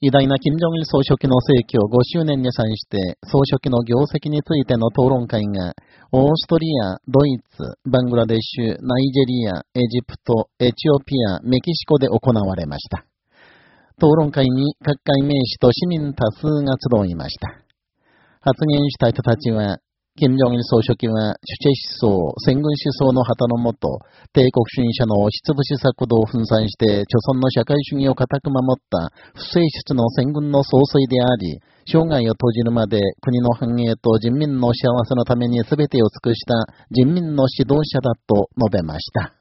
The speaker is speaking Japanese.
偉大な金正日総書記の逝去5周年に際して、総書記の業績についての討論会が、オーストリア、ドイツ、バングラデシュ、ナイジェリア、エジプト、エチオピア、メキシコで行われました。討論会に各界名士と市民多数が集いました。発言した人たちは、金正恩総書記は、主治思想、戦軍思想の旗のもと、帝国主義者の押しつぶし策動を粉砕して、著存の社会主義を固く守った不正室の戦軍の総帥であり、生涯を閉じるまで国の繁栄と人民の幸せのために全てを尽くした人民の指導者だと述べました。